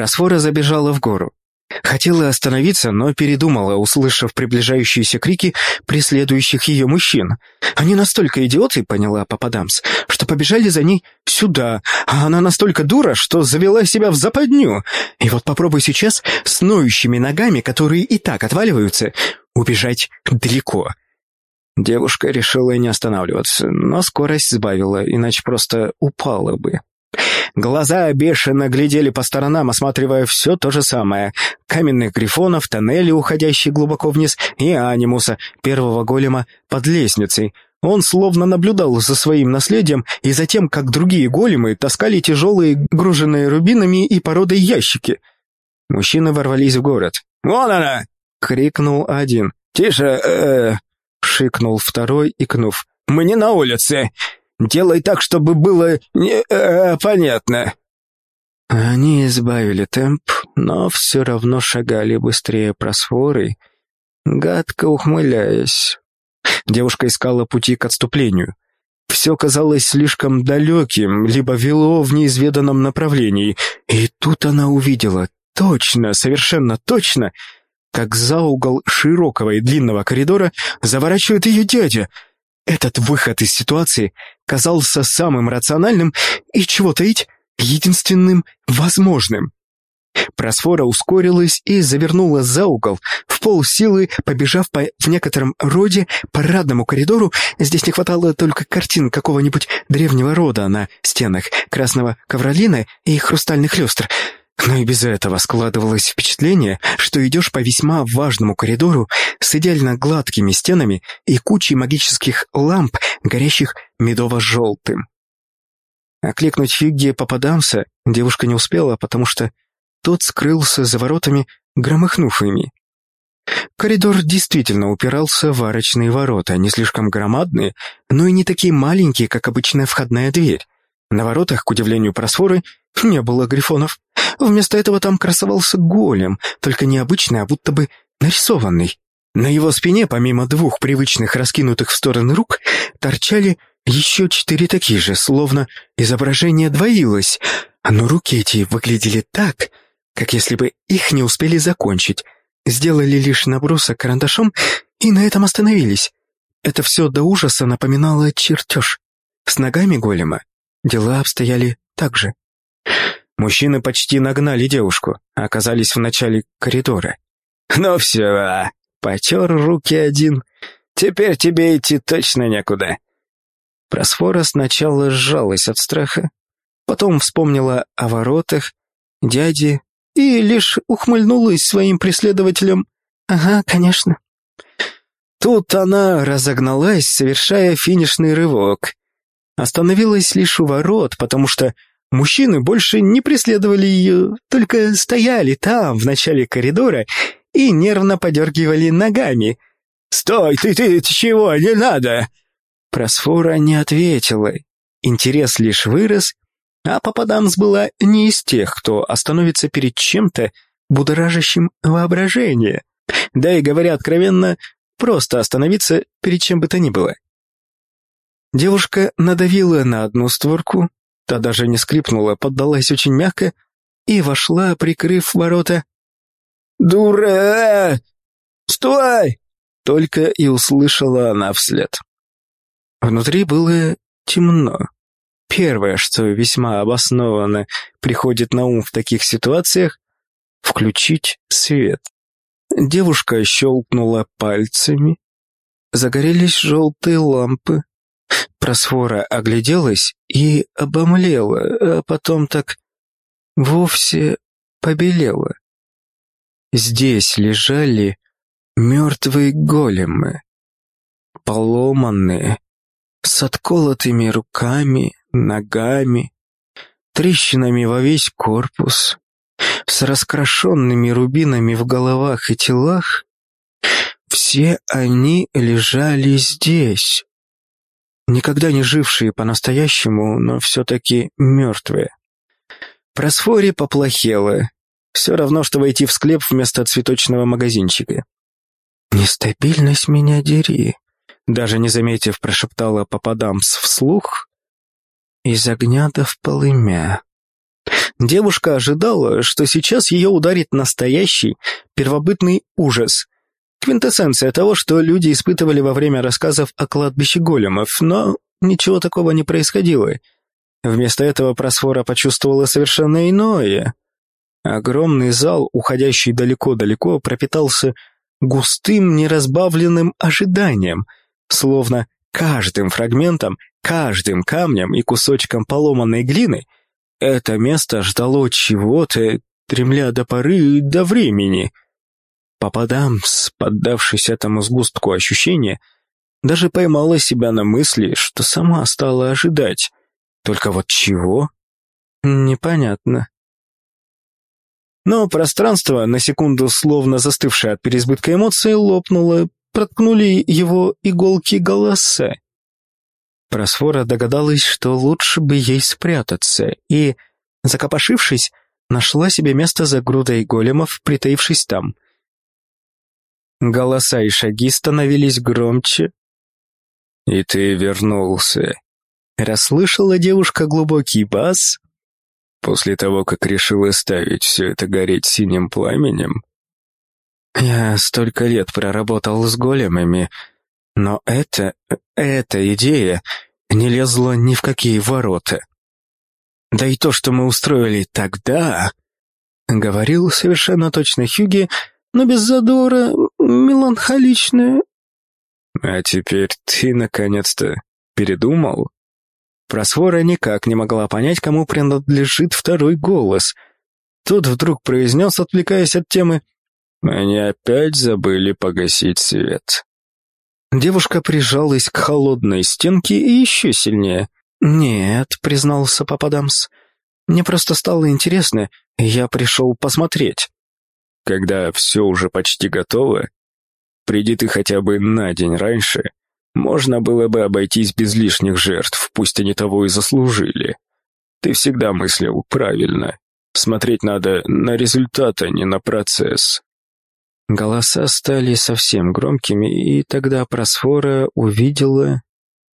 Просфора забежала в гору. Хотела остановиться, но передумала, услышав приближающиеся крики преследующих ее мужчин. Они настолько идиоты, поняла Пападамс, что побежали за ней сюда, а она настолько дура, что завела себя в западню. И вот попробуй сейчас с ноющими ногами, которые и так отваливаются, убежать далеко. Девушка решила не останавливаться, но скорость сбавила, иначе просто упала бы. Глаза бешено глядели по сторонам, осматривая все то же самое. Каменных грифонов, тоннели, уходящие глубоко вниз, и анимуса, первого голема, под лестницей. Он словно наблюдал за своим наследием и за тем, как другие големы таскали тяжелые, груженные рубинами и породой ящики. Мужчины ворвались в город. «Вон она!» — крикнул один. «Тише!» э -э — шикнул второй, икнув. «Мы не на улице!» Делай так, чтобы было не, э, понятно». Они избавили темп, но все равно шагали быстрее просфоры, гадко ухмыляясь. Девушка искала пути к отступлению. Все казалось слишком далеким, либо вело в неизведанном направлении. И тут она увидела, точно, совершенно точно, как за угол широкого и длинного коридора заворачивает ее дядя — этот выход из ситуации казался самым рациональным и, чего таить, единственным возможным. Просфора ускорилась и завернула за угол, в полсилы побежав по, в некотором роде парадному коридору. Здесь не хватало только картин какого-нибудь древнего рода на стенах, красного ковролина и хрустальных люстр — но и без этого складывалось впечатление, что идешь по весьма важному коридору с идеально гладкими стенами и кучей магических ламп, горящих медово-желтым. Окликнуть Фигги попадамса девушка не успела, потому что тот скрылся за воротами, громыхнув ими. Коридор действительно упирался в арочные ворота, не слишком громадные, но и не такие маленькие, как обычная входная дверь. На воротах, к удивлению просфоры, не было грифонов. Вместо этого там красовался голем, только не обычный, а будто бы нарисованный. На его спине, помимо двух привычных раскинутых в стороны рук, торчали еще четыре такие же, словно изображение двоилось, но руки эти выглядели так, как если бы их не успели закончить, сделали лишь набросок карандашом и на этом остановились. Это все до ужаса напоминало чертеж. С ногами голема Дела обстояли так же. Мужчины почти нагнали девушку, оказались в начале коридора. «Ну все, потер руки один. Теперь тебе идти точно некуда». Просфора сначала сжалась от страха, потом вспомнила о воротах, дяде и лишь ухмыльнулась своим преследователям. «Ага, конечно». Тут она разогналась, совершая финишный рывок. Остановилась лишь у ворот, потому что мужчины больше не преследовали ее, только стояли там, в начале коридора, и нервно подергивали ногами. «Стой, ты, ты, ты чего, не надо!» Просфора не ответила. Интерес лишь вырос, а Пападамс была не из тех, кто остановится перед чем-то, будоражащим воображение. Да и, говоря откровенно, просто остановиться перед чем бы то ни было. Девушка надавила на одну створку, та даже не скрипнула, поддалась очень мягко и вошла, прикрыв ворота. «Дура! Стой!» Только и услышала она вслед. Внутри было темно. Первое, что весьма обоснованно приходит на ум в таких ситуациях — включить свет. Девушка щелкнула пальцами. Загорелись желтые лампы. Просфора огляделась и обомлела, а потом так вовсе побелела. Здесь лежали мертвые големы, поломанные, с отколотыми руками, ногами, трещинами во весь корпус, с раскрашенными рубинами в головах и телах. Все они лежали здесь, никогда не жившие по-настоящему, но все-таки мертвые. Просфоре поплохело. Все равно, что войти в склеп вместо цветочного магазинчика. «Нестабильность меня дери», — даже не заметив, прошептала Пападамс вслух. «Из огня до в полымя». Девушка ожидала, что сейчас ее ударит настоящий, первобытный ужас. Квинтэссенция того, что люди испытывали во время рассказов о кладбище големов, но ничего такого не происходило. Вместо этого Просфора почувствовала совершенно иное. Огромный зал, уходящий далеко-далеко, пропитался густым, неразбавленным ожиданием, словно каждым фрагментом, каждым камнем и кусочком поломанной глины — это место ждало чего-то, дремля до поры до времени. Попадамс, поддавшись этому сгустку ощущения, даже поймала себя на мысли, что сама стала ожидать. Только вот чего? Непонятно. Но пространство, на секунду словно застывшее от переизбытка эмоций, лопнуло, проткнули его иголки голоса. Просфора догадалась, что лучше бы ей спрятаться, и, закопошившись, нашла себе место за грудой големов, притаившись там. Голоса и шаги становились громче. «И ты вернулся», — расслышала девушка глубокий бас. «После того, как решила ставить все это гореть синим пламенем?» «Я столько лет проработал с големами», но это, эта идея не лезла ни в какие ворота. Да и то, что мы устроили тогда, говорил совершенно точно Хюги, но без задора, меланхолично. А теперь ты наконец-то передумал? Просвора никак не могла понять, кому принадлежит второй голос. Тот вдруг произнес, отвлекаясь от темы, «Они опять забыли погасить свет». Девушка прижалась к холодной стенке и еще сильнее. «Нет», — признался Пападамс, — «мне просто стало интересно, я пришел посмотреть». «Когда все уже почти готово, приди ты хотя бы на день раньше, можно было бы обойтись без лишних жертв, пусть они того и заслужили. Ты всегда мыслил правильно. Смотреть надо на результат, а не на процесс. Голоса стали совсем громкими, и тогда Просфора увидела